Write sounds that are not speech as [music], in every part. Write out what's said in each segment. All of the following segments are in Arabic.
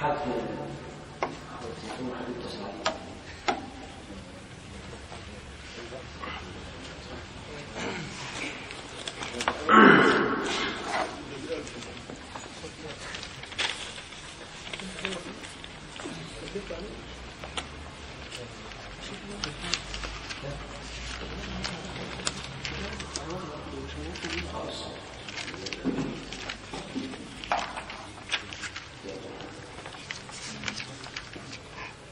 حد حد يتصل عليه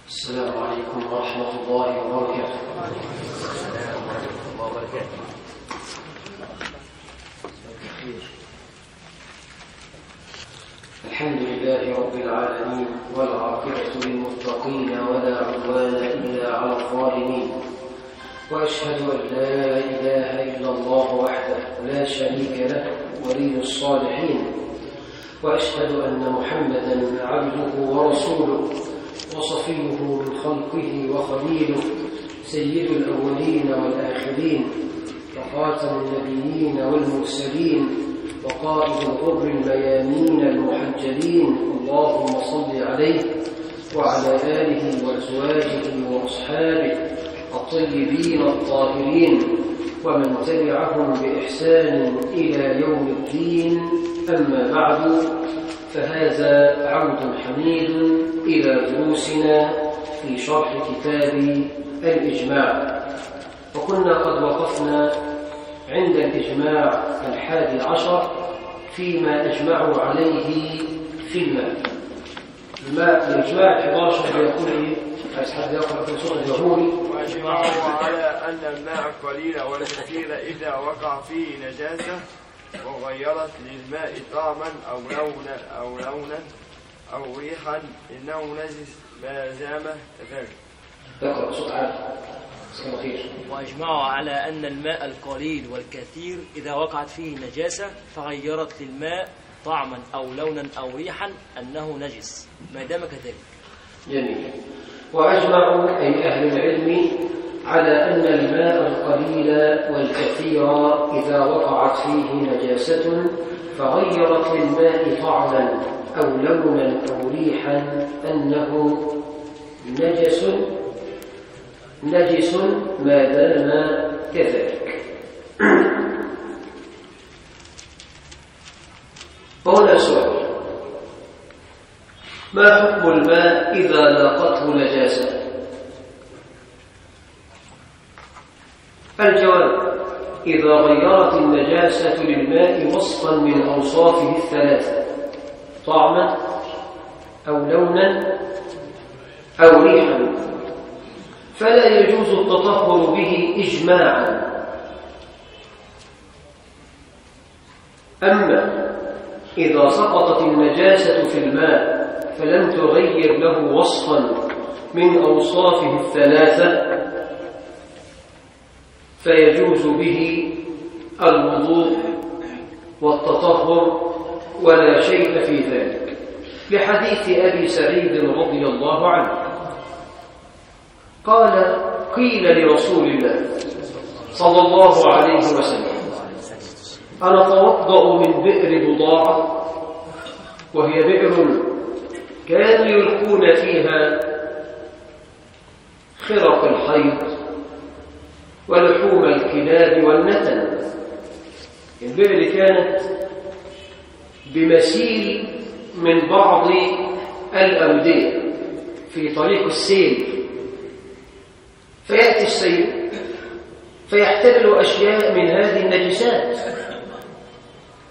السلام عليكم ورحمة الله وبركاته الحمد لله رب العالمين والعاقبة للمتقين ولا عدوان إلا على الظالمين وأشهد أن لا إله إلا الله وحده لا شريك له ولي الصالحين وأشهد أن محمدا عبده ورسوله وصفيه من خلقه وخليله سيد الأولين والآخرين وخاتم النبيين والمرسلين وقائد الغر الميامين المحجلين اللهم صل عليه وعلى آله وأزواجه وأصحابه الطيبين الطاهرين ومن تبعهم بإحسان إلى يوم الدين أما بعد فهذا عود حميد إلى دروسنا في شرح كتاب الإجماع وكنا قد وقفنا عند الإجماع الحادي عشر فيما أجمعوا عليه في الماء الماء الإجماع الحداشر يقول إيه؟ عايز حد يقرأ في سورة اليهودي واجمعوا على أن الماء القليل والكثير إذا وقع فيه نجاسة وغيرت للماء طعما أو لونا أو لونا أو ريحا إنه نجس ما زام كذلك. اقرأ صوت عالي وأجمعوا على أن الماء القليل والكثير إذا وقعت فيه نجاسة فغيرت للماء طعما أو لونا أو ريحا أنه نجس. ما دام كذلك. جميل. وأجمعوا أي أهل العلم على أن الماء القليل والكثير إذا وقعت فيه نجاسة فغيرت للماء طعما أو لونا أو ريحا أنه نجس. نجس ما دام كذلك. هنا سؤال. ما حكم الماء إذا لاقته نجاسة؟ الجواب إذا غيرت النجاسة للماء وصفا من أوصافه الثلاثة طعما أو لونا أو ريحا. فلا يجوز التطهر به إجماعا. أما إذا سقطت النجاسة في الماء فلم تغير له وصفا من أوصافه الثلاثة فيجوز به الوضوء والتطهر ولا شيء في ذلك. لحديث أبي سعيد رضي الله عنه. قال قيل لرسول الله صلى الله عليه وسلم أنا أتوضأ من بئر بضاعة وهي بئر كانوا يلقون فيها خرق الحيض ولحوم الكلاب والنتن. البئر كانت بمسيل من بعض الأودية في طريق السيل. فيأتي السيل فيحتمل أشياء من هذه النجسات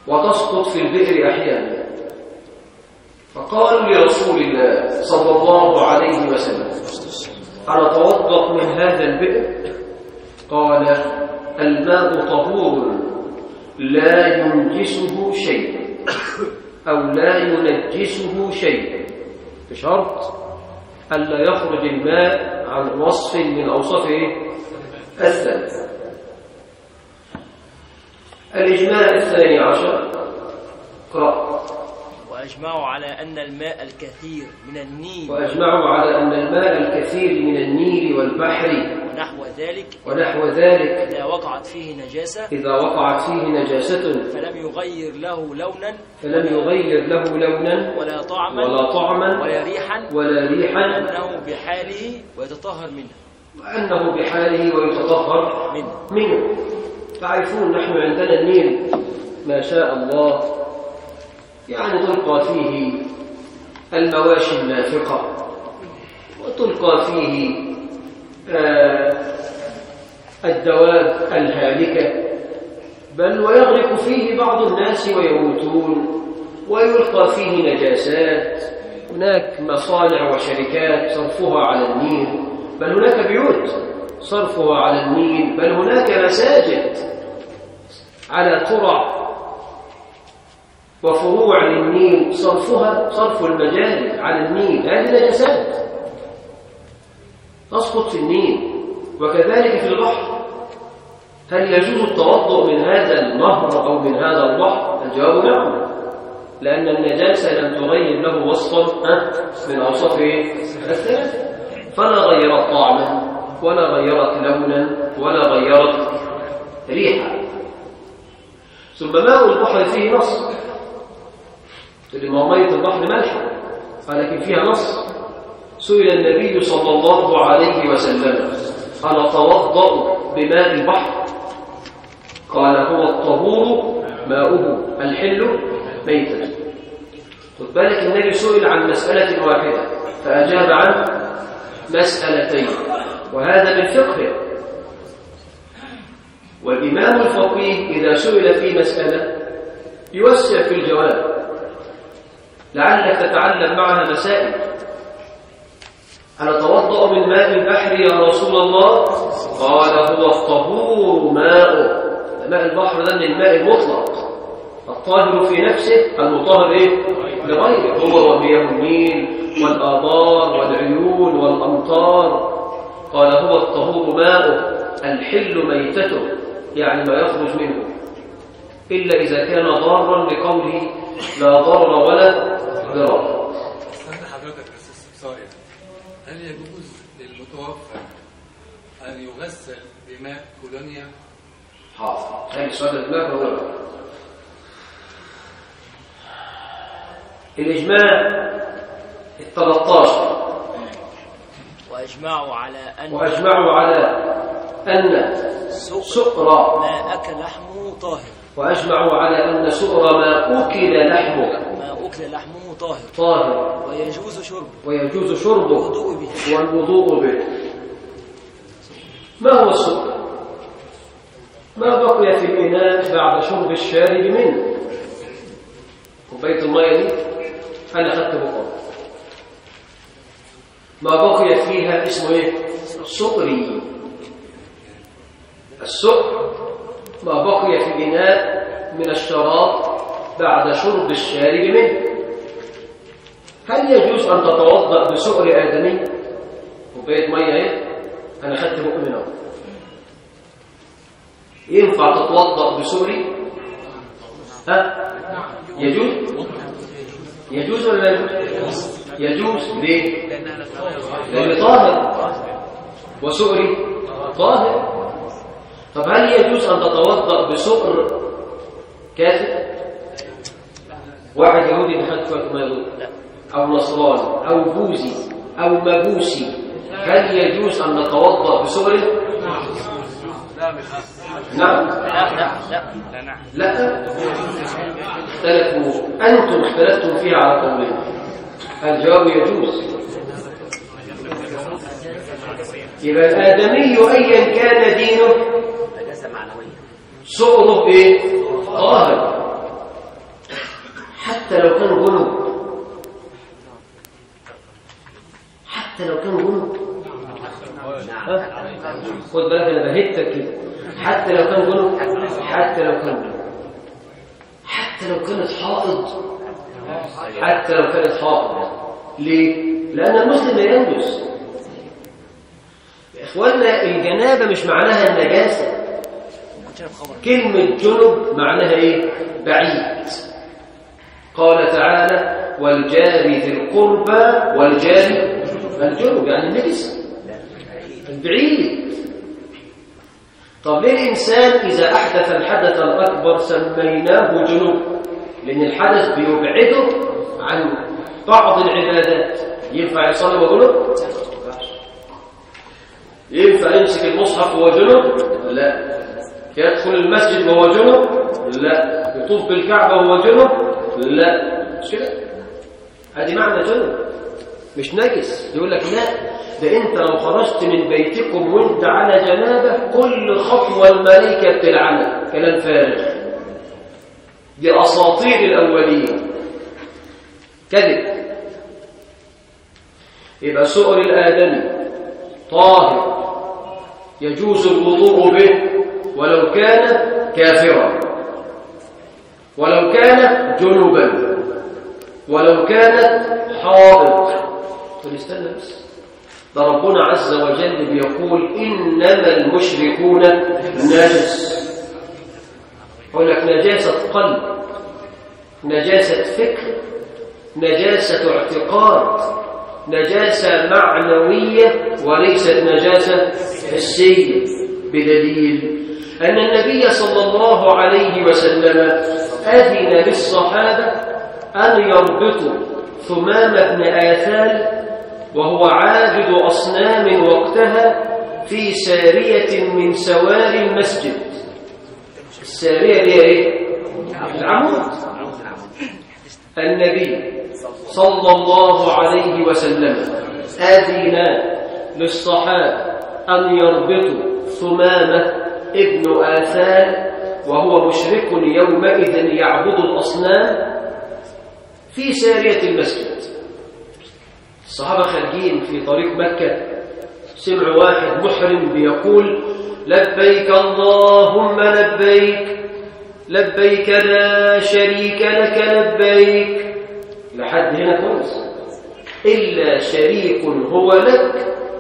وتسقط في البئر أحيانا. فقالوا لرسول الله صلى الله عليه وسلم أنا أتوضأ من هذا البئر؟ قال الماء طهور لا ينجسه شيء أو لا ينجسه شيء. بشرط ألا يخرج الماء عن وصف من أوصافه الثلاثة الإجماع الثاني عشر. قرأ وأجمعوا على أن الماء الكثير من النيل وأجمعوا على أن الماء الكثير من النيل والبحر ونحو ذلك ونحو ذلك إذا وقعت فيه نجاسة إذا وقعت فيه نجاسة فلم يغير له لونا فلم يغير له لونا ولا طعما ولا طعما ولا ريحا ولا ريحا أنه بحاله ويتطهر منه. وأنه بحاله ويتطهر منه. منه. تعرفون نحن عندنا النيل ما شاء الله يعني تلقى فيه المواشي النافقة وتلقى فيه آه الدواب الهالكة بل ويغرق فيه بعض الناس ويموتون ويلقى فيه نجاسات هناك مصانع وشركات صرفها على النيل بل هناك بيوت صرفها على النيل بل هناك مساجد على ترع وفروع للنيل صرفها صرف المجاري على النيل هذه نجاسات تسقط في النيل. وكذلك في البحر. هل يجوز التوضؤ من هذا النهر أو من هذا البحر؟ الجواب نعم. لأن النجاسة لم تغير له وصفا من أوصافه الثلاثة فلا غيرت طعما ولا غيرت لونا ولا غيرت ريحا. ثم ماء البحر فيه نص تقول ما هو مية البحر مالحة ولكن فيها نص. سئل النبي صلى الله عليه وسلم أنا توضأ بماء البحر؟ قال هو الطهور ماؤه الحل ميتة خد بالك النبي سئل عن مسألة واحدة فأجاب عن مسألتين وهذا من فقهه والإمام الفقيه إذا سئل في مسألة يوسع في الجواب. لعلك تتعلم معها مسائل. أنا أتوضأ من ماء البحر يا رسول الله؟ قال هو الطهور ماء ماء البحر ده من الماء المطلق الطاهر في نفسه المطهر إيه؟ لغيره. هو ومياه النيل والآبار والعيون والأمطار. قال هو الطهور ماء الحل ميتته يعني ما يخرج منه. إلا إذا كان ضارا لقوله لا ضرر ولا استنى حضرتك بس. هل يجوز للمتوفى أن يغسل بماء كولونيا؟ حاضر هاي السؤال لا. الإجماع ال 13 وأجمعوا على أن وأجمعوا على أن سؤر ما أكل لحمه طاهر وأجمعوا على أن سؤر ما أكل لحمه. ما أكل لحمه طاهر. طاهر. ويجوز شربه. ويجوز شربه. الوضوء به. والوضوء به. ما هو السؤر؟ ما بقي في الإناء بعد شرب الشارب منه؟ كوباية المية دي أنا أخذت بقى ما بقي فيها اسمه إيه؟ سؤري السؤر ما بقي في الإناء من الشراب بعد شرب الشارب منه. هل يجوز أن تتوضأ بسؤر آدمي؟ كوباية مية إيه؟ أنا أخذت بقى منه. ينفع تتوضأ بسوري ها؟ يجوز؟ يجوز ولا لا يجوز؟ يجوز. ليه؟ لأن طاهر. وسؤري؟ طاهر. طب هل يجوز أن تتوضأ بسؤر كافر واحد يهودي شوية ما يضر أو نصراني أو بوذي أو مجوسي هل يجوز أن نتوضأ بسؤر نعم. لا. لا. لا اختلفوا أنتم اختلفتم فيها على قولين. الجواب يجوز. يبقى الآدمي أيا كان دينه سؤره إيه؟ طاهر حتى لو كان جنب حتى لو كان جنب ها؟ خد بالك أنا بهتك كده. حتى لو كان جنب حتى لو كان جنب حتى لو كانت حائض. حتى لو كانت حائض. ليه؟ لأن المسلم لا ينجس. إخواننا الجنابة مش معناها النجاسة. كلمة جنب معناها إيه؟ بعيد. قال تعالى والجار ذي القربى والجار الجنب يعني النجس. البعيد طب ليه الإنسان إذا أحدث الحدث الأكبر سميناه جنوب؟ لأن الحدث بيبعده عن بعض العبادات. ينفع يصلي وهو جنوب؟ ينفع يمسك المصحف وهو جنوب؟ لا. يدخل المسجد وهو جنوب؟ لا. يطوف بالكعبة وهو جنوب؟ لا. مش كده؟ هذه معنى جنوب مش نجس. يقول لك لا. ده انت لو خرجت من بيتكم وانت على جنابة كل خطوة الملائكة بتلعنك. كلام فارغ. دي أساطير الأولين. كذب. يبقى سؤر الآدمي طاهر. يجوز الوضوء به. ولو كان كافرا. ولو كان جنبا. ولو كانت حائض قل استنى بس. ده ربنا عز وجل بيقول إنما المشركون نجس. يقول لك نجاسة قلب. نجاسة فكر. نجاسة اعتقاد. نجاسة معنوية وليست نجاسة حسية. بدليل أن النبي صلى الله عليه وسلم أذن للصحابة أن يربطوا ثمام بن آثال وهو عابد أصنام وقتها في سارية من سوار المسجد السارية هي إيه؟ العمود النبي صلى الله عليه وسلم أذن للصحابة أن يربطوا ثمامة ابن آثال وهو مشرك يومئذ يعبد الأصنام في سارية المسجد. الصحابة خارجين في طريق مكة سمعوا واحد محرم بيقول لبيك اللهم لبيك لبيك لا شريك لك لبيك. لحد هنا كويس. إلا شريك هو لك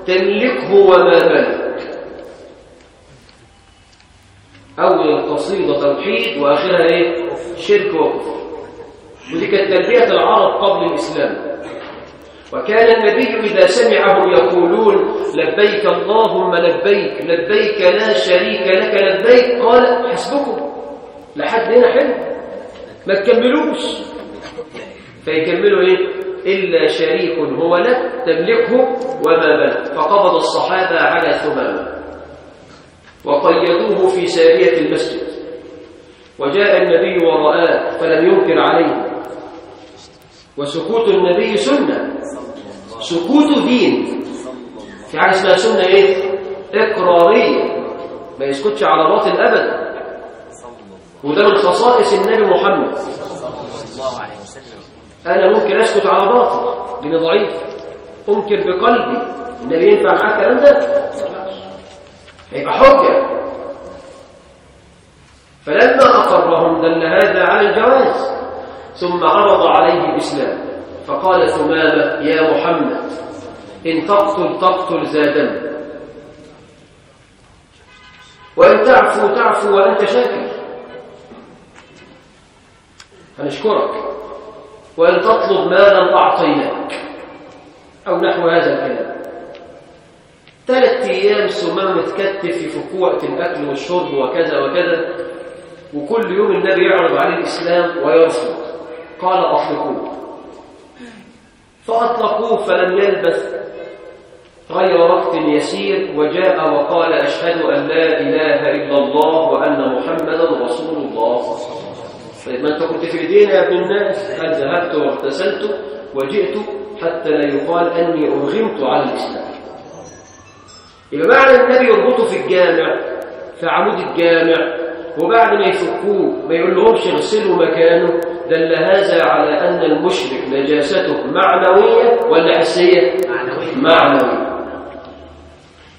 تملكه وما ملك. أول القصيدة توحيد وآخرها إيه؟ شرك وكفر. ودي كانت تلبية العرب قبل الإسلام. وكان النبي إذا سمعهم يقولون لبيك اللهم لبيك لبيك لا شريك لك لبيك قال حسبكم. لحد هنا حلو. ما تكملوش. فيكملوا إيه؟ إلا شريك هو لك تملكه وما بلغ. فقبض الصحابة على ثمامة. وقيدوه في سارية المسجد. وجاء النبي ورآه فلم ينكر عليه. وسكوت النبي سنة. سكوت دين. في حاجة اسمها سنة إيه؟ إقرارية. ما يسكتش على باطل أبدا. وده من خصائص النبي محمد. أنا ممكن أسكت على باطل. لأني ضعيف. أنكر بقلبي. النبي ينفع معاه الكلام ده؟ هيبقى حجة فلما أقرهم دل هذا على الجواز ثم عرض عليه الإسلام. فقال ثمامة يا محمد إن تقتل تقتل زادا وإن تعفو تعفو وأنت شاكر. هنشكرك وإن تطلب مالا أعطيناك. أو نحو هذا الكلام. ثلاث أيام ثمام متكتف في فكوعة الأكل والشرب وكذا وكذا وكل يوم النبي يعرض عليه الإسلام ويرفض. قال أطلقوه. فأطلقوه فلم يلبث غير وقت يسير وجاء وقال أشهد أن لا إله إلا الله وأن محمدا رسول الله. طيب ما أنت كنت في ايدينا يا ابن الناس؟ هل ذهبت واغتسلت وجئت حتى لا يقال أني أرغمت على الإسلام. يبقى معنى النبي يربطه في الجامع في عمود الجامع وبعد ما يفكوه ما يقول لهمش اغسلوا مكانه دل هذا على أن المشرك نجاسته معنوية ولا حسية؟ معنوية. معنوية.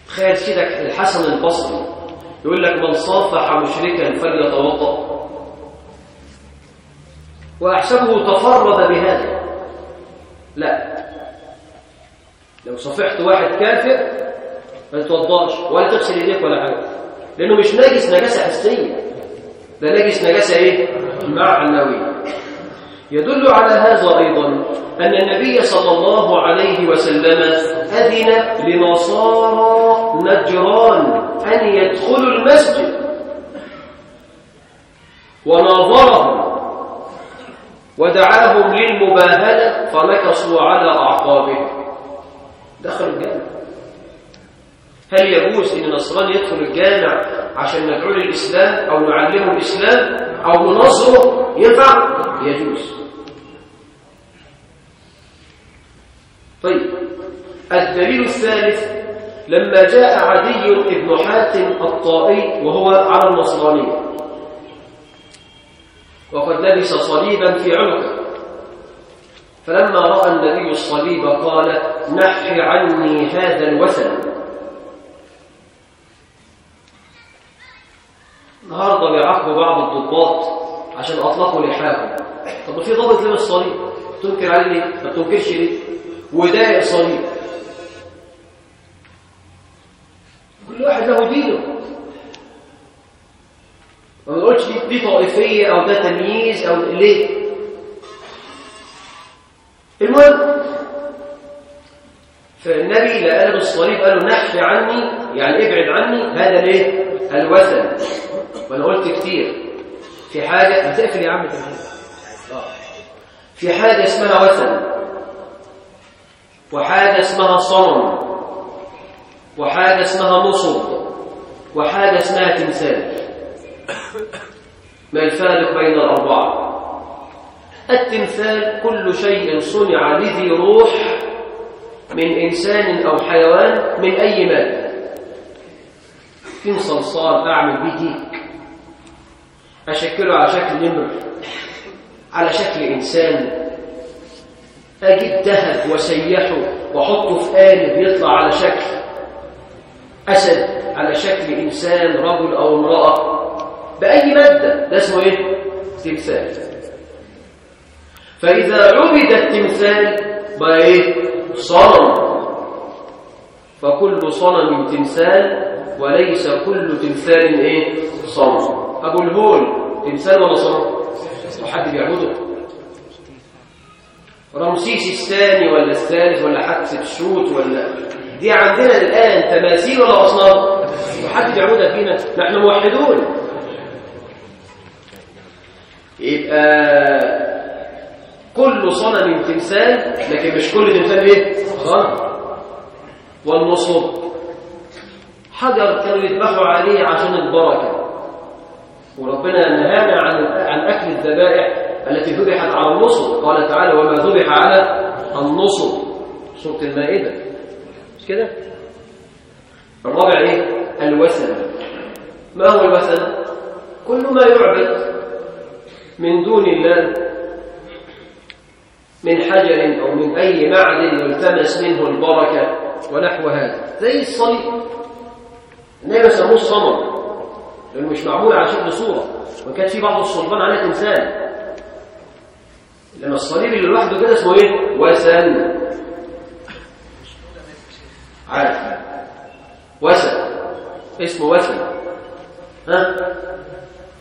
تخيل سيدك الحسن البصري يقول لك من صافح مشركا فليتوضأ وأحسبه تفرد بهذا. لا. لو صفحت واحد كافر ما تتوضاش ولا تغسل ايديك ولا حاجة. لأنه مش نجس نجاسة حسية. ده نجس نجاسة إيه؟ معنويه يدل على هذا أيضا أن النبي صلى الله عليه وسلم أذن لنصارى نجران أن يدخلوا المسجد. وناظرهم. ودعاهم للمباهلة فنكصوا على أعقابهم. دخلوا الجامع هل يجوز إن النصراني يدخل الجامع عشان ندعو للإسلام أو نعلمه الإسلام أو ننصره ينفع؟ يجوز. طيب الدليل الثالث لما جاء عدي بن حاتم الطائي وهو على النصرانيه وقد لبس صليبا في عنقه. فلما رأى النبي الصليب قال نح عني هذا الوثن. النهارده بيعاقبوا بعض الضباط عشان أطلقوا لحاهم. طب في ضابط لبس صليب. تنكر عليه ليه؟ ما تنكرش ليه؟ ودايق صليب. كل واحد له دينه. ما نقولش دي, طائفية أو ده تمييز أو ليه؟ المهم فالنبي لا قال بالصليب قال له نحف عني يعني ابعد عني هذا ليه؟ الوثن. وأنا قلت كتير. في حاجة هتقفل يا عم في حاجة اسمها وثن وحاجة اسمها صنم وحاجة اسمها نصب وحاجة اسمها تمثال. ما الفارق بين الأربعة؟ التمثال كل شيء صنع لذي روح من إنسان أو حيوان من أي مادة. في صلصال أعمل به. أشكله على شكل نمر على شكل إنسان. أجيب ذهب وسيحه وأحطه في قالب يطلع على شكل. أسد على شكل إنسان رجل أو امرأة. بأي مادة؟ ده اسمه إيه؟ تمثال. فإذا عبد التمثال بقى إيه؟ صنم. فكل صنم تمثال وليس كل تمثال إيه؟ صنم أبو الهول تمثال ولا صنم؟ وحد بيعبده. رمسيس الثاني ولا الثالث ولا حتشبسوت ولا دي عندنا الآن تماثيل ولا أصنام؟ وحد بيعبدها فينا. نحن موحدون. يبقى كل صنم تمثال لكن مش كل تمثال إيه؟ صنم والنصب. حجر كانوا يذبحوا عليه عشان البركة. وربنا نهانا عن عن أكل الذبائح التي ذبحت على النصب قال تعالى وما ذبح على النصب سورة المائدة. مش كده؟ الرابع إيه؟ الوثن. ما هو الوثن؟ كل ما يعبد من دون الله من حجر أو من أي معدن يلتمس منه البركة ونحو هذا زي الصليب. النبي ما سموه الصنم لأنه مش معمول على شكل صورة وكان في بعض الصلبان عليه تمثال. لأن الصليب اللي لوحده كده اسمه إيه؟ وثن عارف. وثن اسمه وثن ها؟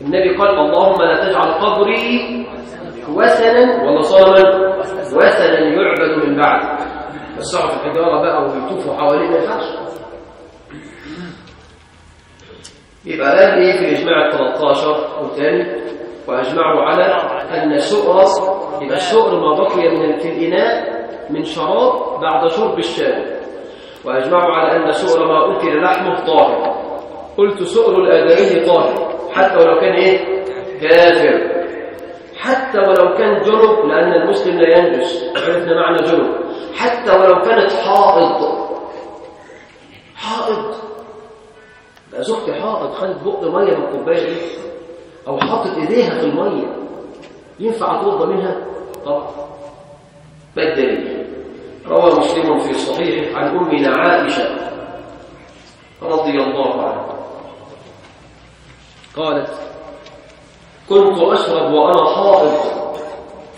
النبي قال اللهم لا تجعل قبري وثنا ولا صنما وثنا يعبد من بعد. في الحجارة بقى ويطوفوا ما ينفعش يبقى قال إيه في الاجماع ال 13 والثاني واجمعوا على أن سؤر يبقى السؤر ما بقي من في الاناء من شراب بعد شرب الشارب واجمعوا على أن سؤر ما أكل لحمه طاهر. قلت سؤر الآدمي طاهر حتى ولو كان إيه؟ كافر. حتى ولو كان جنب لأن المسلم لا ينجس. عرفنا معنى جنب. حتى ولو كانت حائض. حائض. بقى زوجتي حائض خدت بق مية من الكوبايه دي؟ أو حطت إيديها في المية. ينفع أتوضى منها؟ طبعا. ما الدليل؟ روى مسلم في صحيحه عن امنا عائشه رضي الله عنها. قالت كنت أشرب وأنا حائض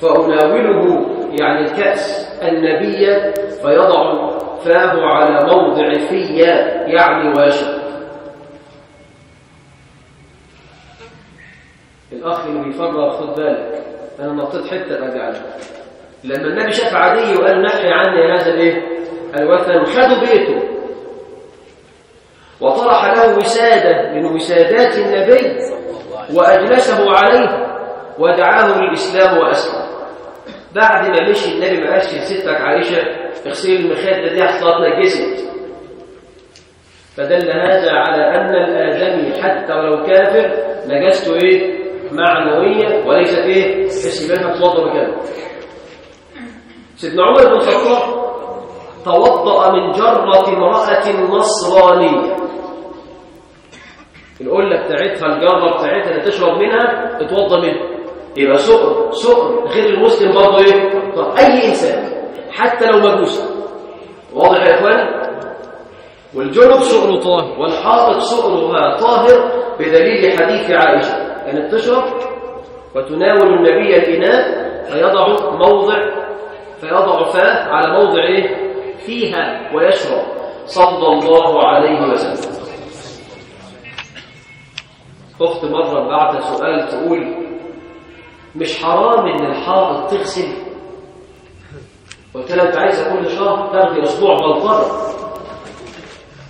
فأناوله يعني الكأس النبي فيضع فاه على موضع فيا يعني واشرب. الأخ اللي بيفرغ خد بالك. أنا نطيت حتة ارجع لها لما النبي شاف عدي وقال نحي عني هذا الايه الوثن خدوا بيته. وطرح له وسادة من وسادات النبي وأجلسه عليه ودعاه للإسلام وأسلم. بعد ما مشي النبي ما قالش لستك عائشة اغسلي المخده دي أصلا اتنجست فدل هذا على أن الآدمي حتى ولو كافر نجسته إيه؟ معنويه وليست إيه؟ حسبانها توضأ بكده سيدنا عمر بن الخطاب توضأ من جرة امرأة نصرانية. القلة بتاعتها الجرة بتاعتها اللي تشرب منها اتوضى منها. يبقى سؤر سؤر. غير المسلم برضه إيه؟ طب أي إنسان حتى لو مجوس. واضح يا إخواني؟ والجنب سؤر طاهر والحائط سؤرها طاهر بدليل حديث عائشة. كانت تشرب وتناول النبي الإناء فيضع موضع فيضع فاه على موضع إيه؟ فيها ويشرب. صلى الله عليه وسلم. أخت مرة بعت سؤال تقول مش حرام إن الحائط تغسل؟ قلت لها أنت عايزة كل شهر تاخدي أسبوع بلطره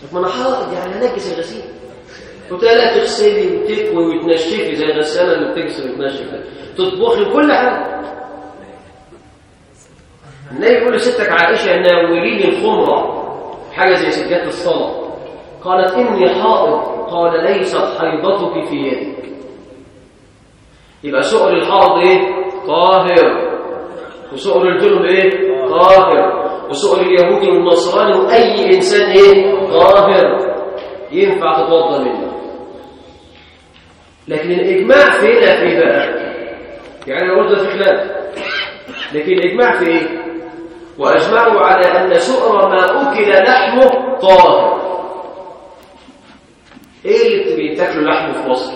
طب ما أنا حائط يعني انجس الغسيل. قلت لا تغسلي وتكوي وتنشفي زي الغساله اللي بتغسل وتنشف تطبخي كل حاجة. النبي يقول لستك عائشة ناولي لي الخمرة. حاجة زي سجادة الصلاة. قالت إني حائض. قال ليست حيضتك في يدك. يبقى سؤر الحائض إيه؟ طاهر. وسؤر الجنب إيه؟ طاهر. وسؤر اليهودي والنصراني وأي إنسان إيه؟ طاهر. ينفع تتوضى منه. لكن الإجماع فينا في بقى؟ يعني قلت في خلاف لكن الإجماع في إيه؟ وأجمعوا على أن سؤر ما أكل لحمه طاهر إيه اللي بيتاكلوا لحمه في مصر؟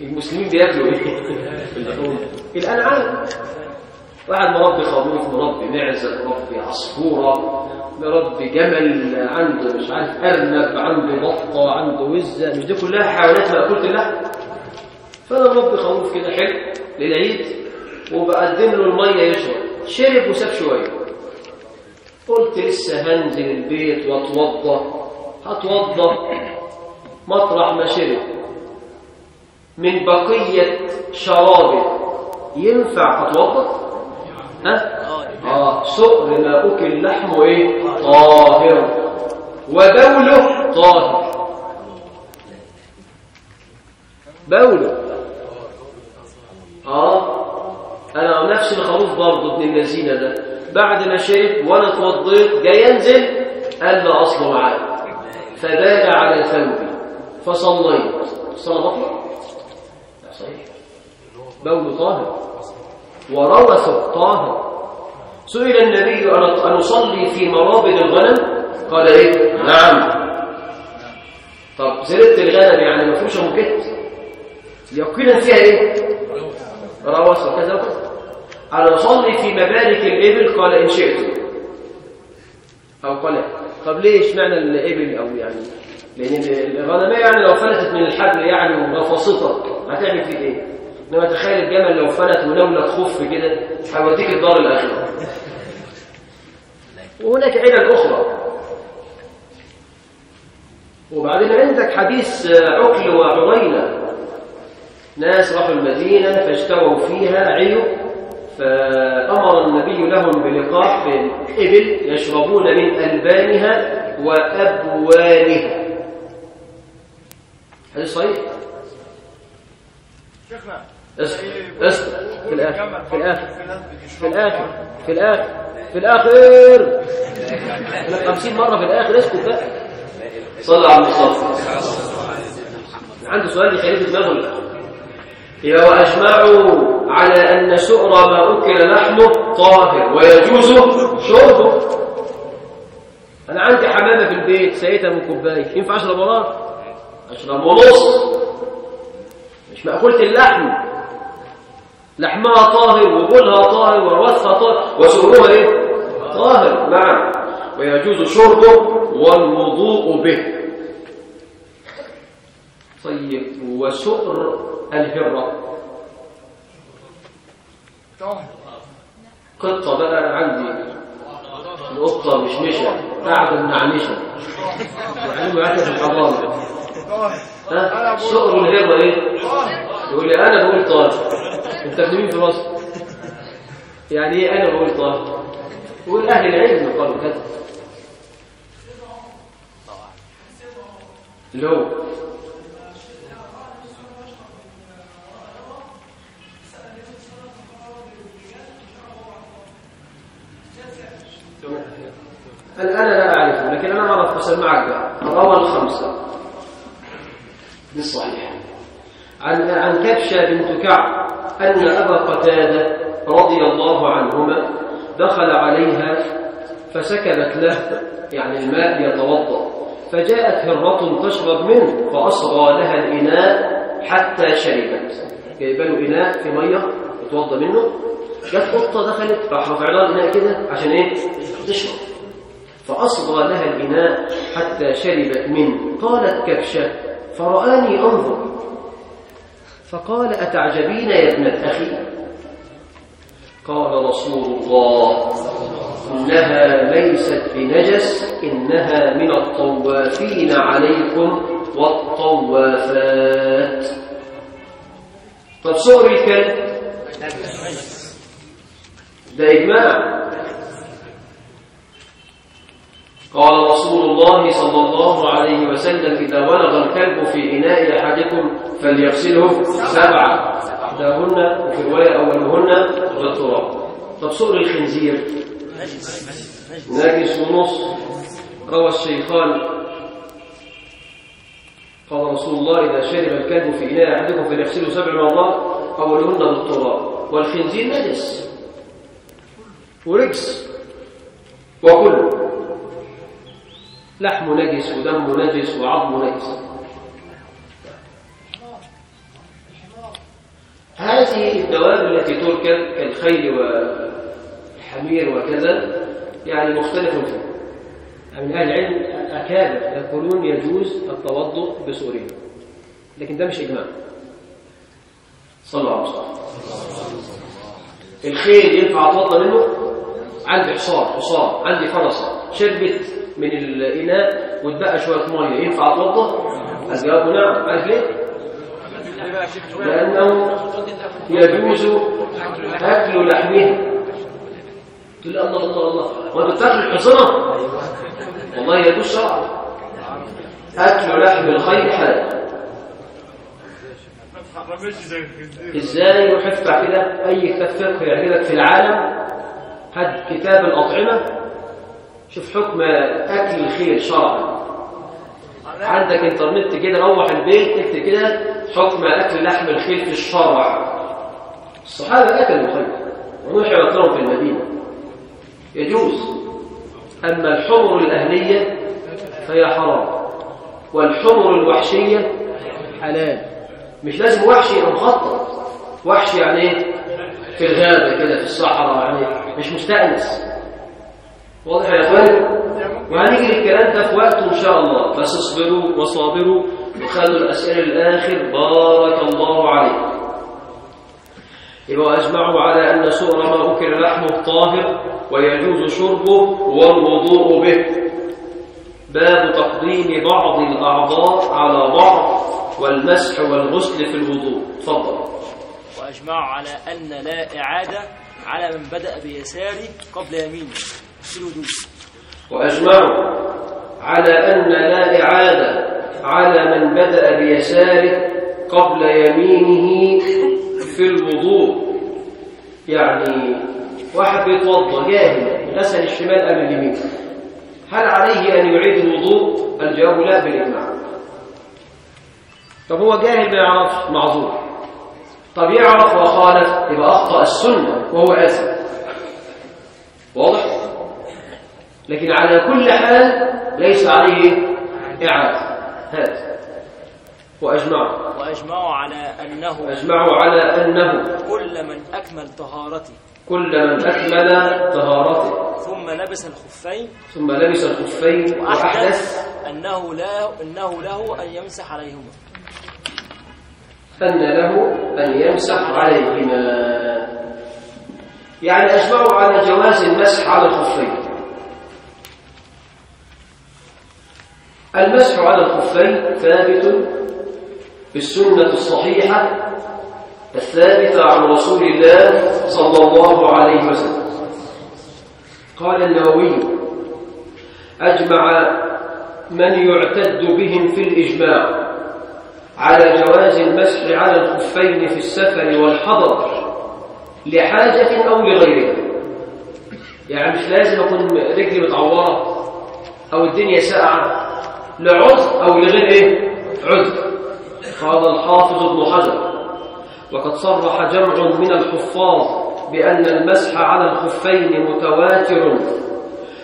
المسلمين بياكلوا إيه؟ اللحوم الأنعام واحد مربي خروف مربي معزة مربي عصفورة مربي جمل عنده مش عارف أرنب عنده بطة عنده وزة مش دي كلها حيوانات مأكولة اللحم فأنا مربي خروف كده حلو للعيد وبقدم له المية يشرب. شرب وساب شوية. قلت لسه هنزل البيت وأتوضى. هتوضى مطرح ما شرب. من بقية شرابه ينفع أتوضى؟ ها؟ آه سؤر ما اكل لحمه إيه؟ طاهر. وبوله طاهر. بوله. آه أنا عن نفسي الخروف برضه ابن الذين ده. بعد ما شرب وأنا اتوضيت جاي انزل قال لا أصله معايا. فبال على ثوبي. فصليت. لا صحيح. بول طاهر. وروث طاهر. سئل النبي أن أصلي في مرابض الغنم؟ قال إيه؟ نعم. طب زرت الغنم يعني مفروشة مكت يقينا فيها إيه؟ وكذا وكذا. أنا أصلي في مبارك الإبل قال إن شئت. أو قال طب ليه اشمعنى الإبل أو يعني؟ لأن الغنمية يعني لو فلتت من الحبل يعني وغفصتك هتعمل فيه إيه؟ إنما تخيل الجمل لو فلت ونولت خف كده هيوديك الدار الآخرة. وهناك علل أخرى. وبعدين عندك حديث عكل وعرينة ناس راحوا المدينة فاشتروا فيها عيو فأمر النبي لهم بلقاح بالإبل يشربون من ألبانها وأبوالها هذا صحيح؟ شيخنا اسكت اسكت. في الآخر في الآخر. في الآخر في الآخر في الآخر. أنا خمسين مرة في الآخر اسكت بقى. صلى على المصطفى عنده سؤال يخليه دماغه يا وأجمعوا على أن سؤر ما أكل لحمه طاهر ويجوز شربه. أنا عندي حمامة في البيت سيتها من كوباية. ينفع أشرب وراه؟ أشرب ونص. مش مأكولة اللحم. لحمها طاهر وبولها طاهر وروثها طاهر. وسؤرها إيه؟ طاهر. نعم. ويجوز شربه والوضوء به. طيب وسؤر الهرة. قطة بقى عندي. القطة مش قاعدة منعنشة يعني معاك في الحضانة. ها الصقر الهبة إيه؟ طاهر يقول لي أنا بقول طاهر أنت ابن مين في مصر؟ يعني إيه أنا بقول طاهر؟ يقول أهل العلم قالوا كذا هو الآن لا أعرفه لكن أنا أعرف أسمعك بقى روى الخمسة بالصحيح عن عن كبشة بنت كعب أن أبا قتادة رضي الله عنهما دخل عليها فسكبت له يعني الماء يتوضأ فجاءت هرة تشرب منه فأصغى لها الإناء حتى شربت. جايبه له إناء في مية يتوضأ منه جت قطة دخلت راح رفع لها الإناء كده عشان إيه؟ تشرب. فأصغى لها الإناء حتى شربت منه. قالت كبشة فرآني أنظر. فقال أتعجبين يا ابنة أخي قال رسول الله إنها ليست بنجس إنها من الطوافين عليكم والطوافات. طب صغر الكلب ده إجماع قال رسول الله صلى الله عليه وسلم إذا ولغ الكلب في إناء أحدكم فليغسله سبعة. إحداهن وفي رواية أولهن بالتراب طب سؤر الخنزير. نجس ونص. روى الشيخان. قال رسول الله إذا شرب الكلب في إناء أحدكم فليغسله سبع مرات أولهن بالتراب والخنزير نجس. ورجس. وكله. لحم نجس ودم نجس وعظم نجس. هذه الدواب التي تركب كالخيل والحمير وكذا يعني مختلف فيها. يعني من أهل العلم أكابر يقولون يجوز التوضؤ بسوريا لكن ده مش إجماع. صلى الله عليه وسلم. الخيل ينفع أتوضأ منه؟ عندي حصان حصان عندي فرسة شربت من الإناء واتبقى شوية مية ينفع أتوضأ؟ الجواب نعم عارف ليه؟ لأنه يجوز أكل لحمه. تقول الله الله الله. وأنت بتاكل الحصنة؟ والله يجوز شرعا. أكل لحم الخيل حلال. إزاي روح كده؟ أي كتاب فقه يعجبك في العالم؟ هات كتاب الأطعمة. شوف حكم أكل الخيل شرعا عندك انترنت كده روح البيت اكتب كده حكم أكل لحم الخيل في الشرع. الصحابة أكلوا الخيل ونحر لهم في المدينة. يجوز. أما الحمر الأهلية فهي حرام والحمر الوحشية حلال. مش لازم وحشي يبقى مخطط وحشي يعني إيه؟ في الغابة كده في الصحراء يعني مش مستأنس. واضح يا أخوان؟ وهنيجي للكلام ده في وقته إن شاء الله. بس اصبروا وصابروا وخلوا الأسئلة للآخر. بارك الله عليكم. يبقى أجمعوا على أن سؤر ما أكل لحمه طاهر ويجوز شربه والوضوء به. باب تقديم بعض الأعضاء على بعض والمسح والغسل في الوضوء. تفضل. وأجمعوا على أن لا إعادة على من بدأ بيساره قبل يمينه. وأجمعوا على أن لا إعادة على من بدأ بيساره قبل يمينه في الوضوء. يعني واحد بيتوضأ جاهل غسل الشمال قبل اليمين. هل عليه أن يعيد الوضوء؟ الجواب لا بالإجماع. طب هو جاهل ما يعرفش؟ معذور. طب يعرف وخالف؟ يبقى أخطأ السنة وهو آثم واضح؟ لكن على كل حال ليس عليه إعادة هذا. وأجمعوا. وأجمعوا على أنه وأجمعوا على أنه كل من أكمل طهارته. كل من أكمل طهارته. ثم لبس الخفين. ثم لبس الخفين وأحدث أنه لا أنه له أن يمسح عليهما. أن له أن يمسح عليهما. يعني أجمعوا على جواز المسح على الخفين. المسح على الخفين ثابت في السنة الصحيحة الثابتة عن رسول الله صلى الله عليه وسلم. قال النووي أجمع من يعتد بهم في الإجماع على جواز المسح على الخفين في السفر والحضر لحاجة أو لغيرها. يعني مش لازم أكون رجلي متعورة أو الدنيا ساقعة. لعذر أو لغير إيه؟ عذر. قال الحافظ ابن حجر. وقد صرح جمع من الحفاظ بأن المسح على الخفين متواتر.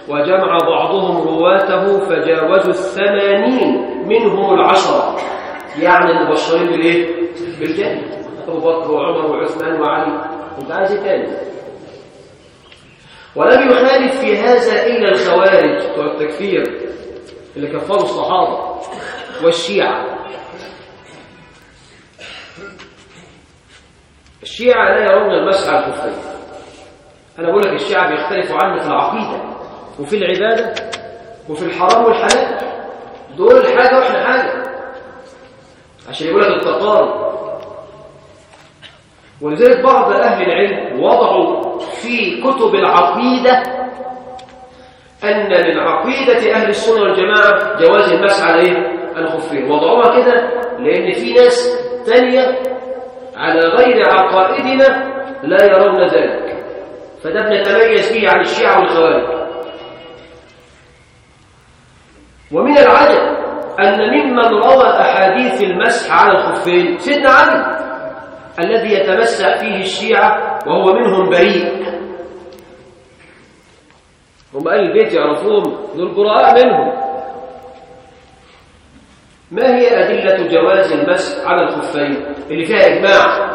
وجمع بعضهم رواته فجاوزوا الثمانين منهم العشرة. يعني المبشرين بالإيه؟ بالجنة أبو بكر وعمر وعثمان وعلي. أنت عايز إيه تاني؟ ولم يخالف في هذا إلا الخوارج بتوع التكفير. اللي كفروا الصحابة والشيعة. الشيعة لا يرون المسح على الخفين أنا بقول لك الشيعة بيختلفوا عنه في العقيدة. وفي العبادة وفي الحرام والحلال. دول حاجة وإحنا حاجة. عشان يقول لك التقارب. ولذلك بعض أهل العلم وضعوا في كتب العقيدة أن من عقيدة أهل السنة والجماعة جواز المسح على إيه؟ الخفين. وضعوها كده لأن في ناس تانية على غير عقائدنا لا يرون ذلك. فده بنتميز فيه عن الشيعة والخوارج. ومن العجب أن ممن روى أحاديث المسح على الخفين سيدنا علي الذي يتمسح فيه الشيعة وهو منهم بريء. هم أهل البيت يعرفوهم دول براء منهم. ما هي أدلة جواز المسح على الخفين؟ اللي فيها إجماع.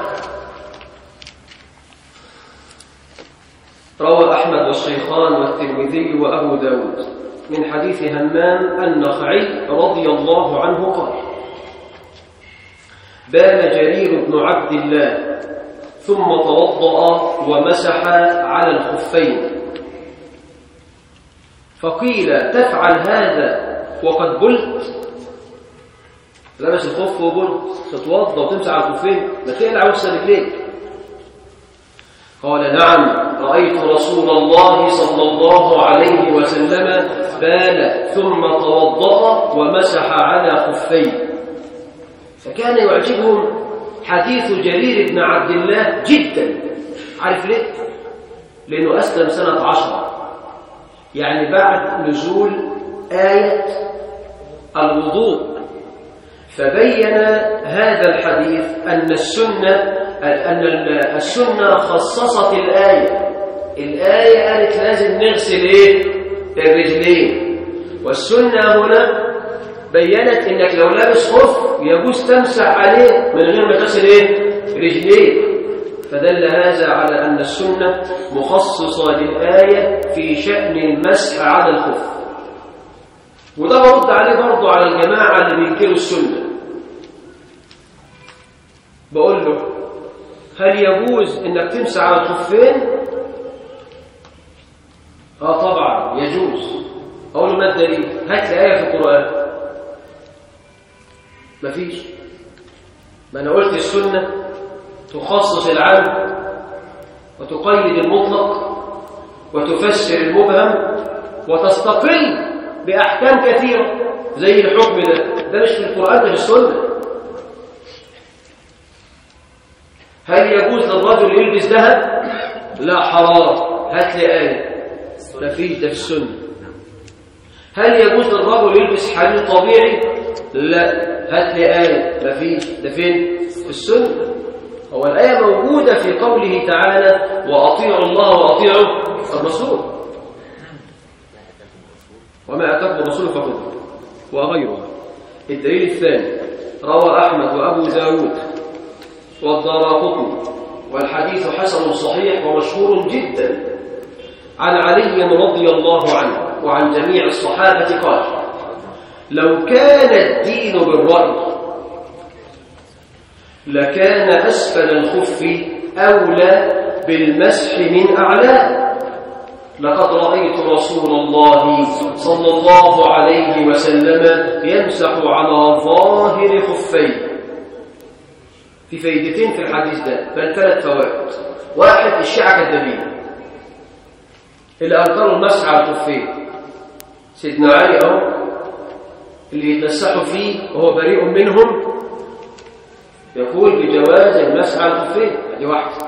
روى أحمد والشيخان والترمذي وأبو داود من حديث همام النخعي رضي الله عنه قال بال جرير بن عبد الله ثم توضأ ومسح على الخفين. فقيل تفعل هذا وقد بلت. لبس الخف وبلت تتوضا وتمسح على الخفين ما تقلع وسط رجليك. قال نعم رأيت رسول الله صلى الله عليه وسلم بال ثم توضأ ومسح على خفيه. فكان يعجبهم حديث جرير بن عبد الله جدا. عارف ليه؟ لأنه أسلم سنة عشرة. يعني بعد نزول آية الوضوء فبين هذا الحديث أن السنة أن السنة خصصت الآية الآية قالت لازم نغسل إيه؟ الرجلين والسنة هنا بينت إنك لو لابس خف يجوز تمسح عليه من غير ما تغسل إيه؟ رجليك فدل هذا على أن السنة مخصصة للآية في شأن المسح على الخف. وده برد عليه برضه على الجماعة اللي بينكروا السنة. بقول له هل يجوز إنك تمسح على الخفين؟ آه طبعا يجوز. أقول له ما الدليل؟ هات لي آية في القرآن. مفيش. ما أنا قلت السنة تخصص العام وتقيد المطلق وتفسر المبهم وتستقل بأحكام كثيرة زي الحكم ده. ده مش في القرآن ده في السنة. هل يجوز للرجل يلبس ذهب؟ لا حرام. هات لي آية. مفيش ده في السنة. هل يجوز للرجل يلبس حرير طبيعي؟ لا. هات لي آية. مفيش ده فين؟ في السنة. هو الايه موجوده في قوله تعالى وأطيعوا الله وأطيعوا الرسول. وما اتاكم الرسول فخذوه وغيرها الدليل الثاني روى أحمد وأبو داود والدارقطني والحديث حسن صحيح ومشهور جدا. عن علي رضي الله عنه وعن جميع الصحابة قال لو كان الدين بالرأي لكان أسفل الخف أولى بالمسح من أعلاه لقد رأيت رسول الله صلى الله عليه وسلم يمسح على ظاهر خفيه. في فايدتين في الحديث ده بل ثلاث فوائد. واحد الشيعة كذابين اللي أنكروا المسح على الخفين. سيدنا علي أهو اللي يتمسحوا فيه وهو بريء منهم يقول بجواز المسح على الخفين دي واحدة.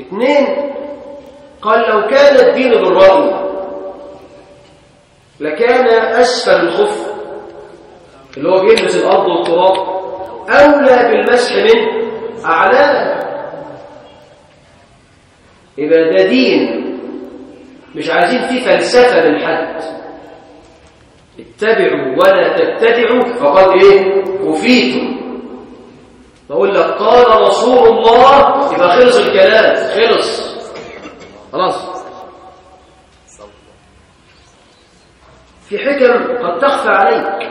اثنين قال لو كان الدين بالرأي لكان أسفل الخف اللي هو بيلبس الأرض والتراب أولى بالمسح من أعلاه يبقى ده دين مش عايزين فيه فلسفة من حد. اتبعوا ولا تبتدعوا فقد إيه؟ كفيتم. بقول لك قال رسول الله يبقى خلص الكلام. خلص. خلاص. في حكم قد تخفى عليك.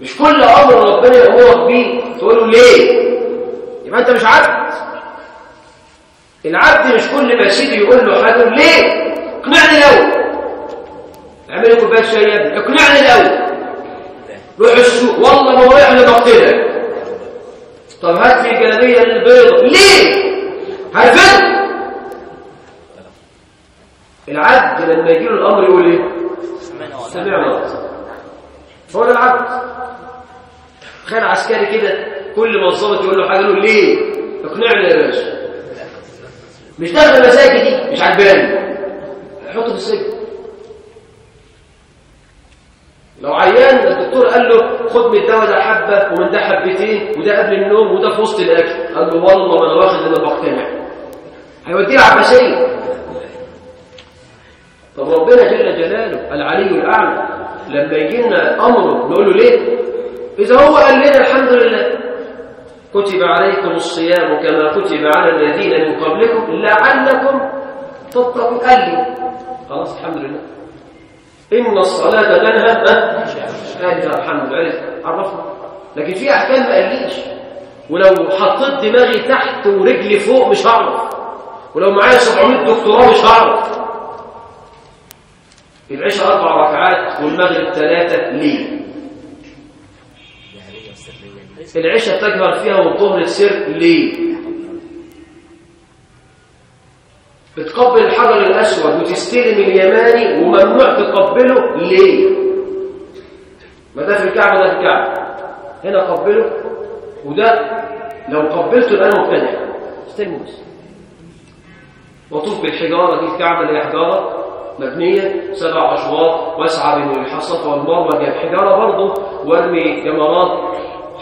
مش كل أمر ربنا يأمرك بيه. تقول له ليه؟ يبقى أنت مش عبد. العبد مش كل ما سيدي يقول له حاجة. ليه؟ اقنعني الأول. اعمل شاي يا ابني. اقنعني الأول. روح السوق والله ما رايح لمقتلك طب هات لي جلابية البيضاء ليه؟ هرفض العبد لما يجي له الأمر يقول إيه؟ سمعنا هو ده العبد. تخيل عسكري كده كل ما الظابط يقول له حاجة يقول ليه؟ اقنعني يا باشا. مش داخل المساجد دي. مش عجباني. حطه في السجن. لو عيان الدكتور قال له خد من الدواء ده حبة ومن ده حبتين وده قبل النوم وده في وسط الأكل. قال له والله ما أنا واخد اللي بقتنع هيوديه عباسيه طب ربنا جل جلاله العلي الأعلى لما يجي لنا امره نقول له ليه؟ إذا هو قال لنا الحمد لله. كتب عليكم الصيام كما كتب على الذين من قبلكم لعلكم تتقون. قال لي خلاص الحمد لله. إن الصلاة تنهى قال الحمد لله عرفنا. لكن في أحكام ما قاليش. ولو حطيت دماغي تحت ورجلي فوق مش هعرف. ولو معايا 700 دكتوراه مش هعرف. العشاء أربع ركعات والمغرب ثلاثة ليه العشاء تجهر فيها والظهر السر ليه بتقبل الحجر الأسود وتستلم اليماني وممنوع تقبله ليه؟ ما ده في الكعبة ده في الكعبة. هنا قبله وده لو قبلته يبقى أنا مبتدع. استلمه بس. وطوف بالحجارة دي الكعبة اللي هي حجارة مبنية سبع أشواط واسعة بين الحصة والمروة جايب حجارة برضه وارمي جمرات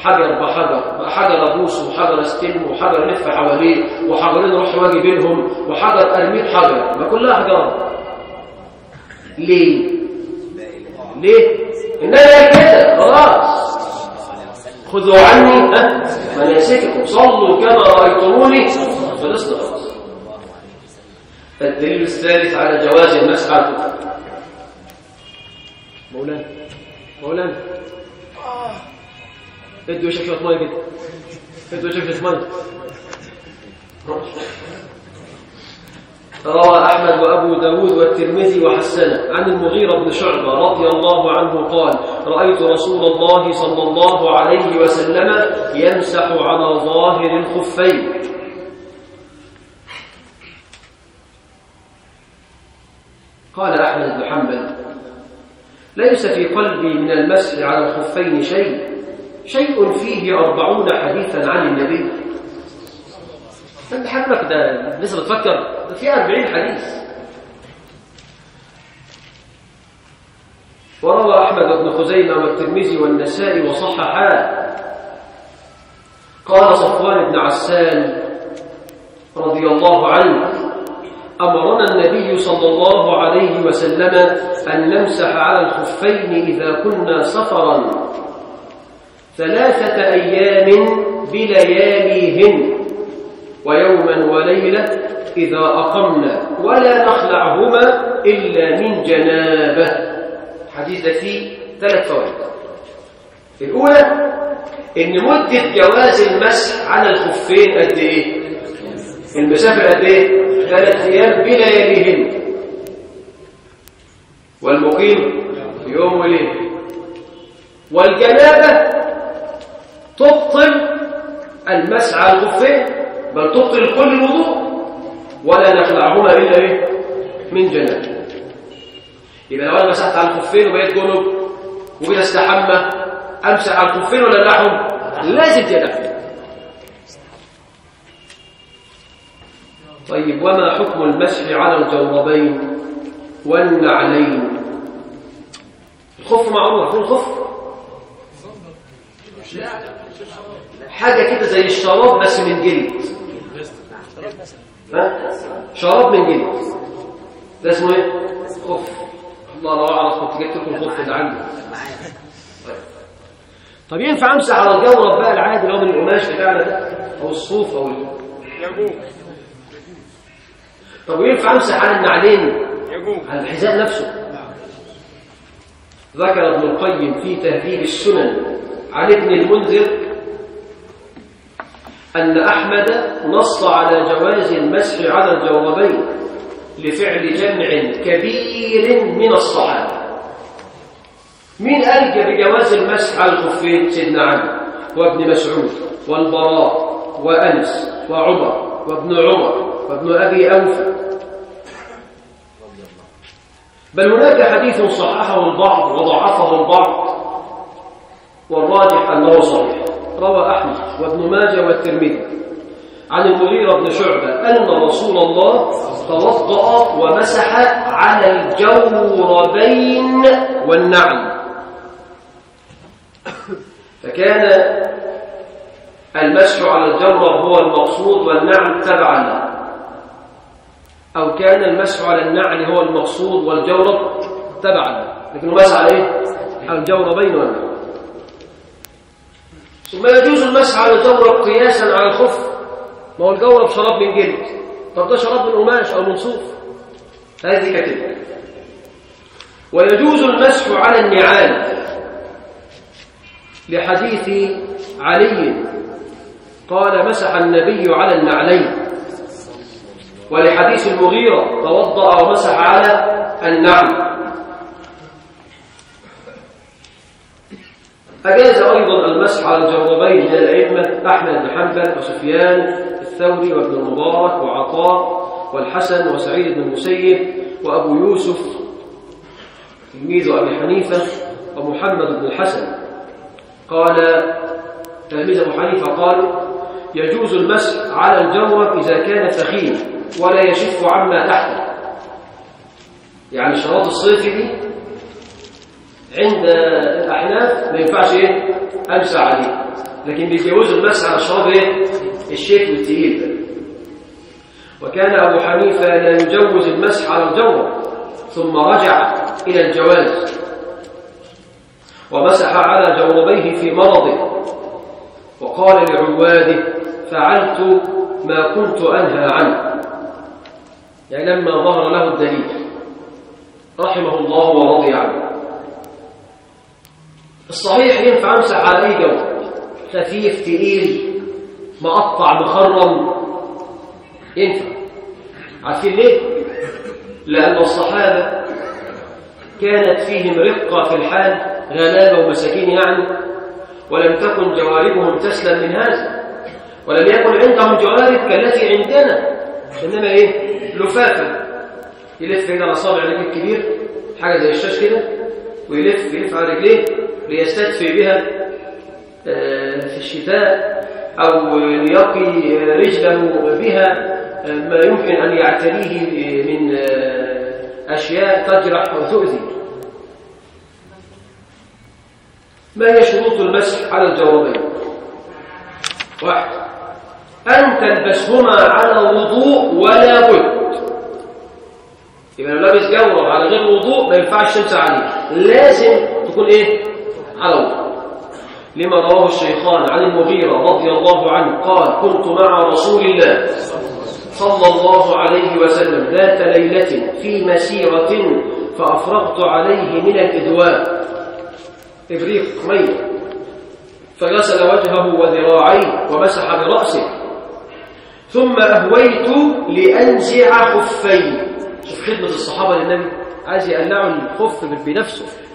حجر بحجر حجر ابوس وحجر استلم وحجر الف حواليه وحجرين أروح واجي بينهم وحجر ارميه بحجر ما كلها حجاره ليه؟ ليه؟ إنها كده. خلاص. خذوا عني. مناسككم صلوا كما رأيتموني. خلصنا خلاص الدليل الثالث على جواز المسح على مولانا. مولانا ادوا شوية ميه كده ادوا شوية ميه روى أحمد وأبو داود والترمذي وحسنه. عن المغيرة بن شعبة رضي الله عنه قال رأيت رسول الله صلى الله عليه وسلم يمسح على ظاهر الخفين. قال أحمد بن حنبل ليس في قلبي من المسح على الخفين شيء. شيء فيه أربعون حديثا عن النبي. أنت حجمك ده لسه بتفكر؟ ده فيه أربعين حديث. وروى أحمد بن خزيمة والترمذي والنسائي وصححاه قال صفوان بن عسان رضي الله عنه أمرنا النبي صلى الله عليه وسلم أن نمسح على الخفين إذا كنا سفرا. ثلاثة أيام بلياليهن ويوما وليلة إذا أقمنا ولا نخلعهما إلا من جنابة حديث ده فيه ثلاث فوائد الأولى إن مدة جواز المسح على الخفين قد إيه؟ المسافة قد إيه؟ ثلاث أيام بلياليهن والمقيم يوم وليلة والجنابة تبطل المسح على الخفين بل تبطل كل الوضوء ولا نخلعهما إلا إيه؟ من جنابة يبقى لو أنا مسحت على الخفين وبقيت جنب وجيت أستحمى أمسح على الخفين ولا أمنعهم؟ لازم تنعهم طيب وما حكم المسح على الجوربين والنعلين الخف معروف الخف حاجة كده زي الشراب بس من جلد ها؟ شراب من جلد ده اسمه إيه؟ خف الله لو أعرف كنت جبت لكم الخف ده عندي طيب. طب ينفع أمسح على الجورب بقى العادي اللي هو من القماش بتاعنا ده أو الصوف أو. يجوز طب وينفع أمسح على النعلين يجوز على الحذاء نفسه ذكر ابن القيم في تهذيب السنن عن ابن المنذر أن أحمد نص على جواز المسح على الجوربين لفعل جمع كبير من الصحابة. مين قال بجواز المسح على الخفين؟ سيدنا علي وابن مسعود والبراء وأنس وعمر وابن عمر وابن أبي أوفى. بل هناك حديث صححه البعض وضعفه البعض والراجح أنه صحيح. روى أحمد وابن ماجه والترمذي. عن المغيرة بن شعبة أن رسول الله توضأ ومسح على الجوربين والنعل فكان المسح على الجورب هو المقصود والنعل تبعا. له أو كان المسح على النعل هو المقصود والجورب تبعا. لكنه مسح على؟ على الجوربين والنعل ثم يجوز المسح على الجورب قياسا على الخف. ما هو الجورب شراب من جلد. طب ده شراب من قماش أو من صوف هذه كتب ويجوز المسح على النعال. لحديث علي قال مسح النبي على النعلين. ولحديث المغيرة توضأ ومسح على النعل. أجاز أيضا المسح على الجوربين من الأئمة أحمد بن حنبل وسفيان الثوري وابن المبارك وعطاء والحسن وسعيد بن المسيب وأبو يوسف تلميذ أبي حنيفة ومحمد بن الحسن. قال تلميذ أبو حنيفة قال يجوز المسح على الجورب إذا كان ثخين ولا يشف عما تحته. يعني شراط الصيف دي عند الأحناف ما ينفعش إيه؟ أمسح عليه لكن بيجوز المسح على الشراب إيه الشيك والتقيل وكان أبو حنيفة لا يجوز المسح على الجورب ثم رجع إلى الجواز. ومسح على جوربيه في مرضه. وقال لعواده فعلت ما كنت أنهى عنه. يعني لما ظهر له الدليل رحمه الله ورضي عنه. الصحيح ينفع أمسح على اي جو خفيف تقيل مقطع مخرم. ينفع. عارفين ليه؟ لأن الصحابة كانت فيهم رقة في الحال غلابة ومساكين يعني. ولم تكن جواربهم تسلم من هذا. ولم يكن عندهم جوارب كالتي عندنا. إنما إيه؟ لفافة. يلف كده على صابع رجل كبير حاجة زي الشاش كده ويلف يلف على رجليه. ليستدفي بها في الشتاء أو ليقي رجله بها ما يمكن أن يعتريه من أشياء تجرح أو تؤذي. ما هي شروط المسح على الجوابين؟ واحد أن تلبسهما على وضوء ولا بد. يبقى لو لابس جورب على غير وضوء ما ينفعش تمسح عليه. لازم تكون إيه؟ وضوء لما رواه الشيخان عن المغيرة رضي الله عنه قال كنت مع رسول الله صلى الله عليه وسلم ذات ليلة في مسيرة فأفرغت عليه من الإدواء إبريق ميت. فغسل وجهه وذراعيه ومسح برأسه. ثم أهويت لأنزع خفي شوف خدمة الصحابة للنبي. عايز يقلعوا الخف بنفسه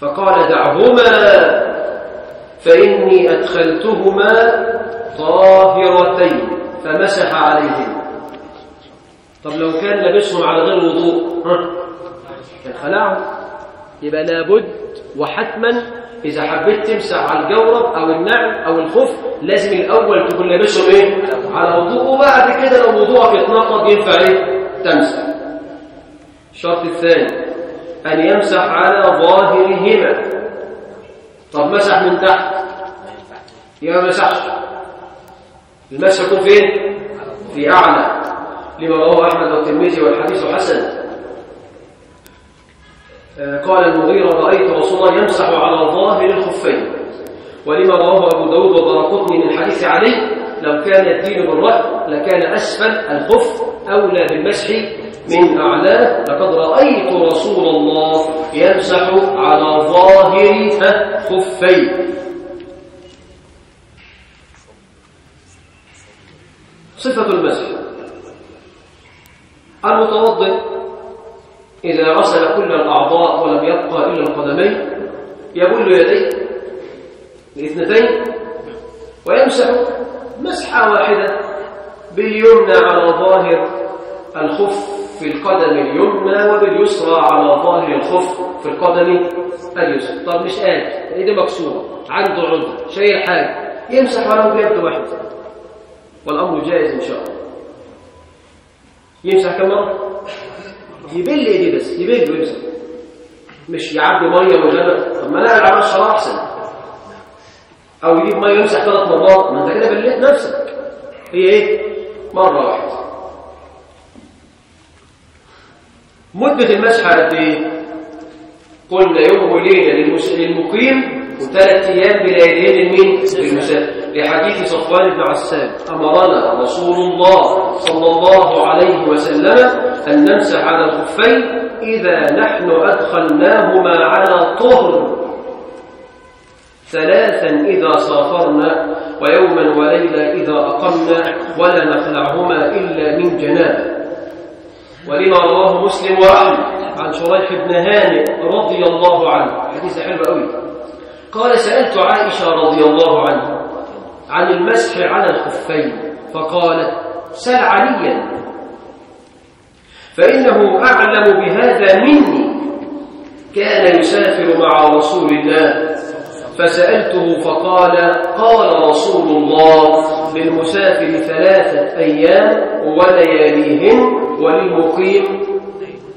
فقال دعهما فإني أدخلتهما طاهرتين فمسح عليهما طب لو كان لابسهم على غير وضوء كان خلعهم يبقى لابد وحتما إذا حبيت تمسح على الجورب أو النعل أو الخف لازم الأول تكون لابسهم إيه؟ على وضوء وبعد كده لو وضوءك اتنقض ينفع إيه؟ تمسح الشرط الثاني أن يمسح على ظاهرهما. طب مسح من تحت. يبقى ما مسحش. المسح يكون فين؟ في أعلى. لما رواه أحمد والترمذي والحديث حسن. قال المغيرة رأيت رسول الله يمسح على ظاهر الخفين. ولما رواه أبو داود وبرقطني من حديث علي لو كان الدين بالرأي لكان أسفل الخف أولى بالمسح من أعلاه لقد رأيت رسول الله يمسح على ظاهر خفين صفة المسح. المتوضئ إذا غسل كل الأعضاء ولم يبقى إلا القدمين يبل يديه الاثنتين ويمسح مسحة واحدة باليمنى على ظاهر الخف. في القدم اليمنى وباليسرى على ظاهر الخف. في القدم اليسرى. طب مش قادر ايدي مكسورة. عنده عذر. شايل حاجة. يمسح ولو بيد واحد. والأمر جائز إن شاء الله. يمسح كم مرة؟ يبل إيديه بس. يبل ويمسح. مش يعبي مية وجنب طب ما لا على الشرع أحسن. أو يجيب مية يمسح ثلاث مرات. ما أنت كده بليت نفسك. هي إيه؟ مرة واحدة. مده المسح قد إيه قلنا يوم وليلة للمقيم وثلاث أيام بليالين لمين للمسافر لحديث صفوان بن عسان أمرنا رسول الله صلى الله عليه وسلم أن نمسح على الخفين إذا نحن أدخلناهما على طهر ثلاثا إذا سافرنا ويوما وليله إذا أقمنا ولا نخلعهما إلا من جنابه. ولما رواه مسلم وأحمد عن شريح بن هانئ رضي الله عنه. حديث حلو قوي. قال سألت عائشة رضي الله عنها عن المسح على الخفين فقالت سل عليا. فإنه أعلم بهذا مني. كان يسافر مع رسول الله فسألته فقال قال رسول الله للمسافر ثلاثة أيام ولياليهن وللمقيم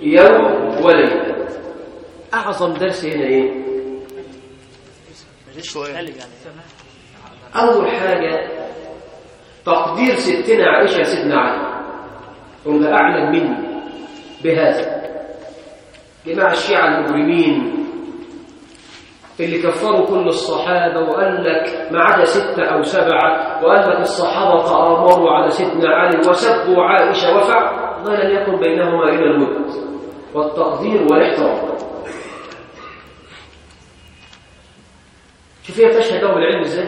يوم وليلة. أعظم درس هنا إيه؟ أول حاجة تقدير ستنا عائشة سيدنا علي. قلنا أعلم مني بهذا. جماعة الشيعة المجرمين اللي كفروا كل الصحابة وقال لك ما عدا ستة أو سبعة وقال لك الصحابة تآمروا على سيدنا علي وسبوا عائشة وفع لم يكن بينهما إلا الود والتقدير والاحترام. شوف هي تشهد له بالعلم إزاي؟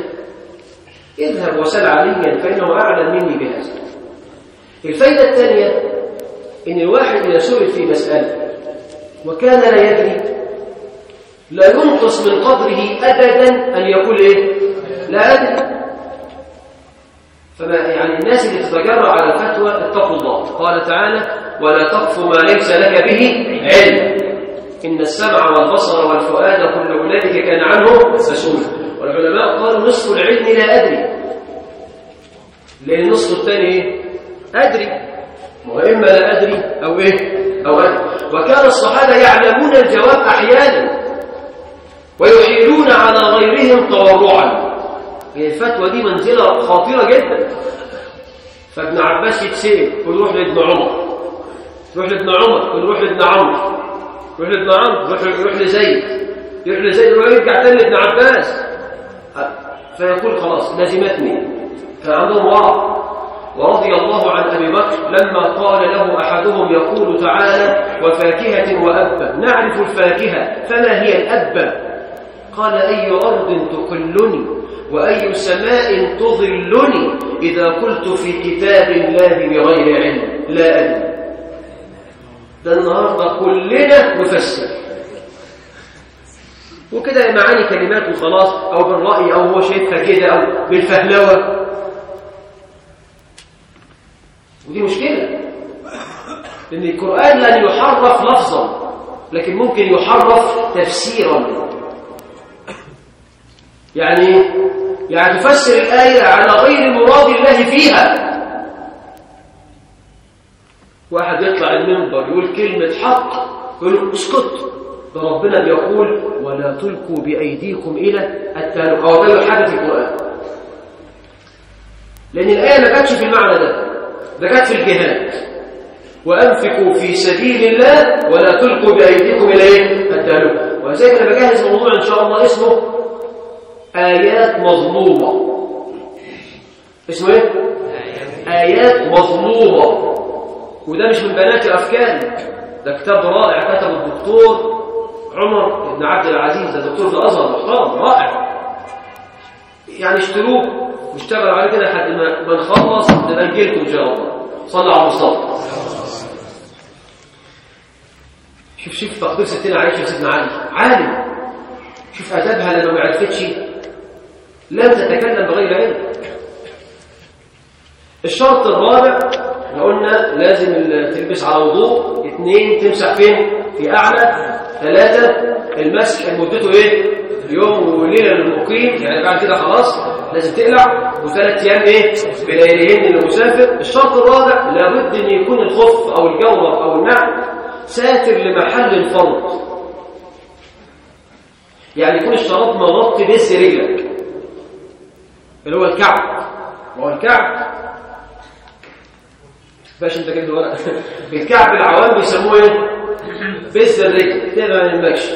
اذهب وسل عليا فإنه أعلم مني بهذا. الفايدة الثانية إن الواحد إذا سئل في مسألة وكان لا يدري لا ينقص من قدره أبدا أن يقول إيه؟ لا أدري. فما يعني الناس اللي تتجرأ على الفتوى اتقوا الله. قال تعالى ولا تقف ما ليس لك به علم. إن السمع والبصر والفؤاد كل أولئك كان عنه مسؤولا. والعلماء قالوا نصف العلم لا أدري. لأن النصف الثاني إيه؟ أدري. وإما لا أدري أو إيه؟ أو أدري. وكان الصحابة يعلمون الجواب أحيانا. ويحيلون على غيرهم تورعا. هي الفتوى دي منزلة خطيرة جدا. فابن عباس يتسأل ويروح لابن عمر يروح لابن عمر. ويروح لابن عمرو يروح لابن عمرو يروح لزيد يروح لزيد ويرجع تاني لابن عباس. فيقول خلاص لازمتني كان عندهم ورع. ورضي الله عن أبي بكر لما قال له أحدهم يقول تعالى وفاكهة وأبا. نعرف الفاكهة فما هي الأبا؟ قال أي ارض تقلني وأي سماء تظلني إذا قلت في كتاب الله بغير علم لا أدري. ده النهاردة كلنا نفسر وكده معاني كلمات وخلاص أو بالرأي أو هو شايفها كده أو بالفهلوة. ودي مشكلة. لأن القرآن لن يحرف لفظا لكن ممكن يحرف تفسيرا. يعني إيه؟ يعني تفسر الآية على غير مراد الله فيها. واحد يطلع المنبر يقول كلمة حق يقول اسكت. ده ربنا بيقول ولا تلقوا بأيديكم إلى التهلكة أو ده حاجة في القرآن. لأن الآية ما كانتش في المعنى ده ده كانت في الجهاد. وأنفقوا في سبيل الله ولا تلقوا بأيديكم إلى إيه؟ التهلكة وزي أنا بجهز موضوع إن شاء الله اسمه آيات مظلومة. اسمه إيه؟ آيات مظلومة. وده مش من بنات أفكاري ده كتاب رائع كتبه الدكتور عمر بن عبد العزيز ده دكتور في الأزهر محترم رائع. يعني اشتروه. واشتغلوا عليه كده لحد ما نخلص نبقى نجيلكم إن شاء الله. صلوا على المصطفى. شوف شوف تقدير ستنا عائشة سيدنا علي. عالم. شوف أدبها لما ما عرفتش لم تتكلم بغير علم. الشرط الرابع إحنا قلنا لازم تلبس على وضوء اثنين تمسح فين؟ في أعلى ثلاثة المسح مدته إيه؟ يوم وليلة للمقيم يعني بعد كده خلاص لازم تقلع وثلاث أيام إيه؟ بلياليهن للمسافر. الشرط الرابع لابد إن يكون الخف أو الجورب أو النعل ساتر لمحل الفرض يعني يكون الشراب مغطي بس رجلك. اللي هو الكعب. هو الكعب. باش انت كده ورق [laughs] الكعب العوام بيسموه إيه؟ بس الرجل. ما يهمكش؟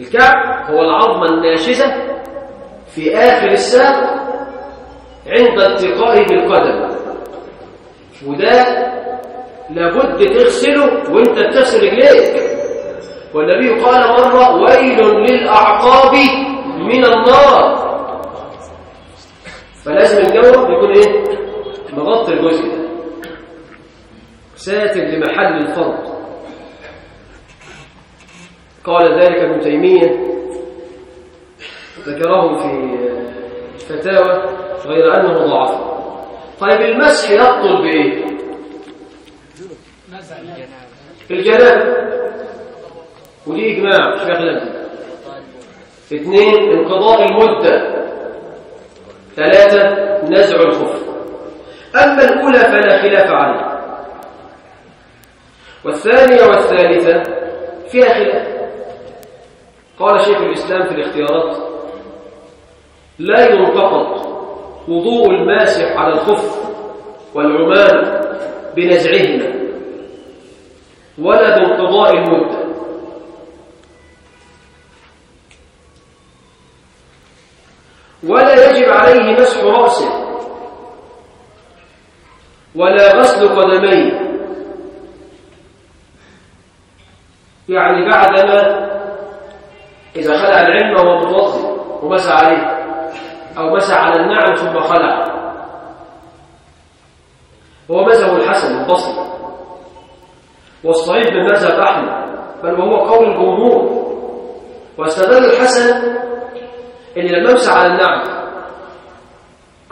الكعب هو العظمة الناشزة في آخر الساق عند التقائه بالقدم. وده لابد تغسله وانت بتغسل رجليك. والنبي قال مرة ويل للأعقاب من النار. فلازم الجورب يكون إيه؟ مغطي الجزء ده. ساتر لمحل الفرض قال ذلك ابن تيمية. ذكره في الفتاوى غير أنه ضعف. طيب المسح يبطل بإيه؟ الجناب ودي إجماع مش بيخلق اثنين انقضاء المدة. ثلاثة نزع الخف أما الأولى فلا خلاف عليها. والثانية والثالثة فيها خلاف. قال شيخ الإسلام في الاختيارات لا ينتقض وضوء الماسح على الخف والعمام بنزعهما ولا بانقضاء المدة. ولا يجب عليه مسح رأسه. ولا غسل قدميه. يعني بعدما إذا خلع العلم وهو متوضئ ومسح عليه أو مسح على النعم ثم خلع. هو مذهب الحسن البصري. والصحيح من مذهب أحمد بل وهو قول الجمهور. واستدل الحسن إن لما أمسح على النعم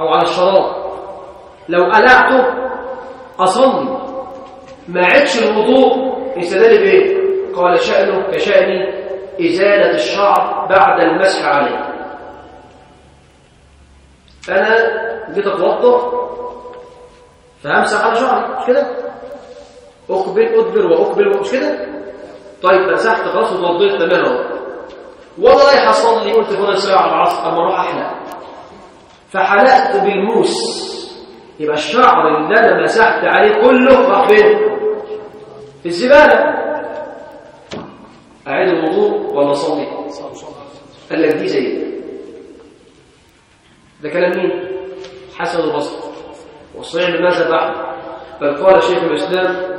أو على الشراب لو قلعته أصلي ما عدش الوضوء استدل بإيه؟ قال شأنه كشأن إزالة الشعر بعد المسح عليه أنا جيت أتوضأ فهمسح على شعري مش كده؟ أقبل أدبر وأقبل مش كده؟ طيب مسحت خلاص وتوضيت تمام وأنا رايح أصلي قلت فاضل ساعة على العصر أما أروح أحلق فحلقت بالموس يبقى الشعر اللي أنا مسحت عليه كله راح فين؟ في الزبالة أعيد الوضوء ولا أصلي؟ قال لك دي زي ده كلام مين؟ حسن البصري من مذهب أحمد بل قال شيخ الإسلام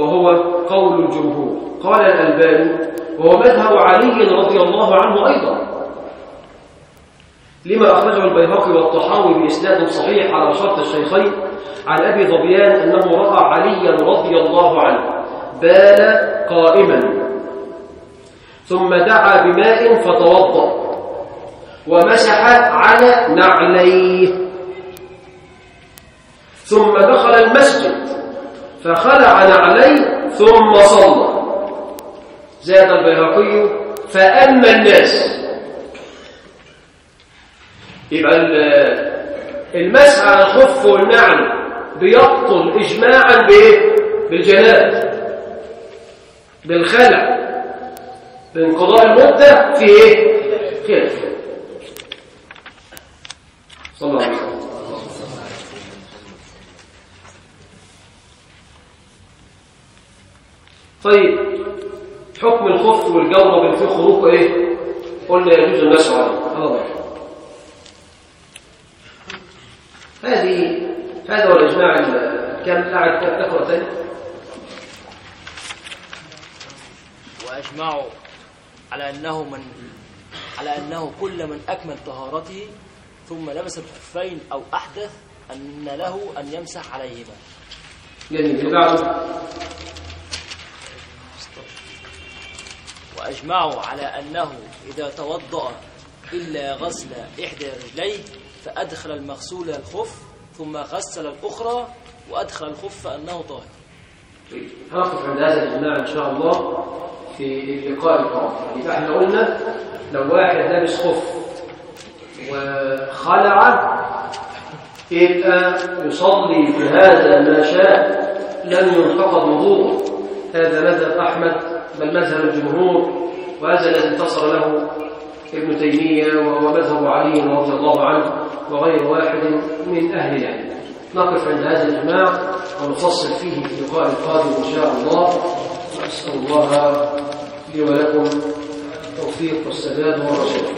وهو قول الجمهور. قال الألباني وهو مذهب علي رضي الله عنه أيضا. لما أخرجه البيهقي والطحاوي بإسناد صحيح على شرط الشيخين عن أبي ظبيان أنه رأى عليا رضي الله عنه بال قائما. ثم دعا بماء فتوضأ ومسح على نعليه. ثم دخل المسجد. فخلع نعليه ثم صلى. زاد البيهقي فأما الناس. يبقى المسح على الخف والنعل بيبطل إجماعا بإيه؟ بالجناب. بالخلع. بانقضاء المدة في إيه؟ خلاف. صلى الله عليه وسلم. طيب حكم الخف والجورب اللي فيه خروق إيه؟ قلنا يجوز المسح عليه هذا هذه هذا هو الإجماع كم قاعد تقرا ثاني وأجمعوا على أنه من على أنه كل من أكمل طهارته ثم لبس الخفين أو أحدث أن له أن يمسح عليهما. جميل. اللي بعده وأجمعوا على أنه إذا توضأ إلا غسل إحدى رجليه فأدخل المغسول الخف ثم غسل الأخرى وأدخل الخف أنه طاهر. هنقف عند هذا الإجماع إن شاء الله في اللقاء القادم يبقى إحنا قلنا لو واحد لابس خف وخلع يبقى يصلي بهذا ما شاء لم ينتقض وضوءه هذا مذهب أحمد. بل مذهب الجمهور وهذا الذي انتصر له ابن تيمية وهو مذهب علي رضي الله عنه وغير واحد من أهل العلم. نقف عند هذا الإجماع ونفصل فيه في اللقاء القادم إن شاء الله. واسال الله لي ولكم التوفيق والسداد والرشاد.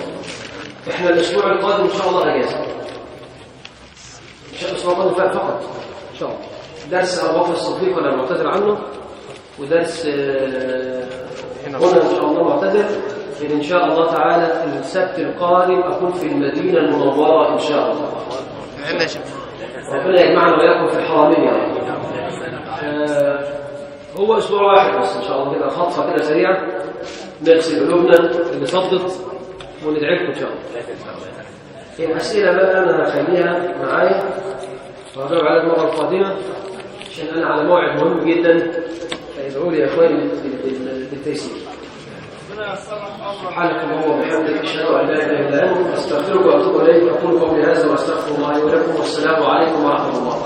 إحنا الأسبوع القادم إن شاء الله اجازه إن شاء الله الأسبوع القادم فقط. إن شاء الله. درس أبو بكر الصديق أنا معتذر عنه؟ ودرس آه، هنا إن شاء الله معتذر لأن إن شاء الله تعالى السبت القادم اكون في المدينة المنورة إن شاء الله. ربنا يجمعنا وإياكم في الحرمين يا رب آه، هو أسبوع واحد بس إن شاء الله كده خطفة كده سريعة. نغسل قلوبنا اللي صدت وندعي لكم إن شاء الله. الاسئله بقى أنا هخليها معايا. وهجاوب عليها المرة القادمة. عشان أنا على موعد مهم جدا. فيدعوا لي يا إخواني بال- بال- بالتيسير سبحانك اللهم وبحمدك أشهد أن لا إله إلا أنت أستغفرك وأتوب إليك أقول قولي هذا وأستغفر الله لي ولكم والسلام عليكم ورحمة الله.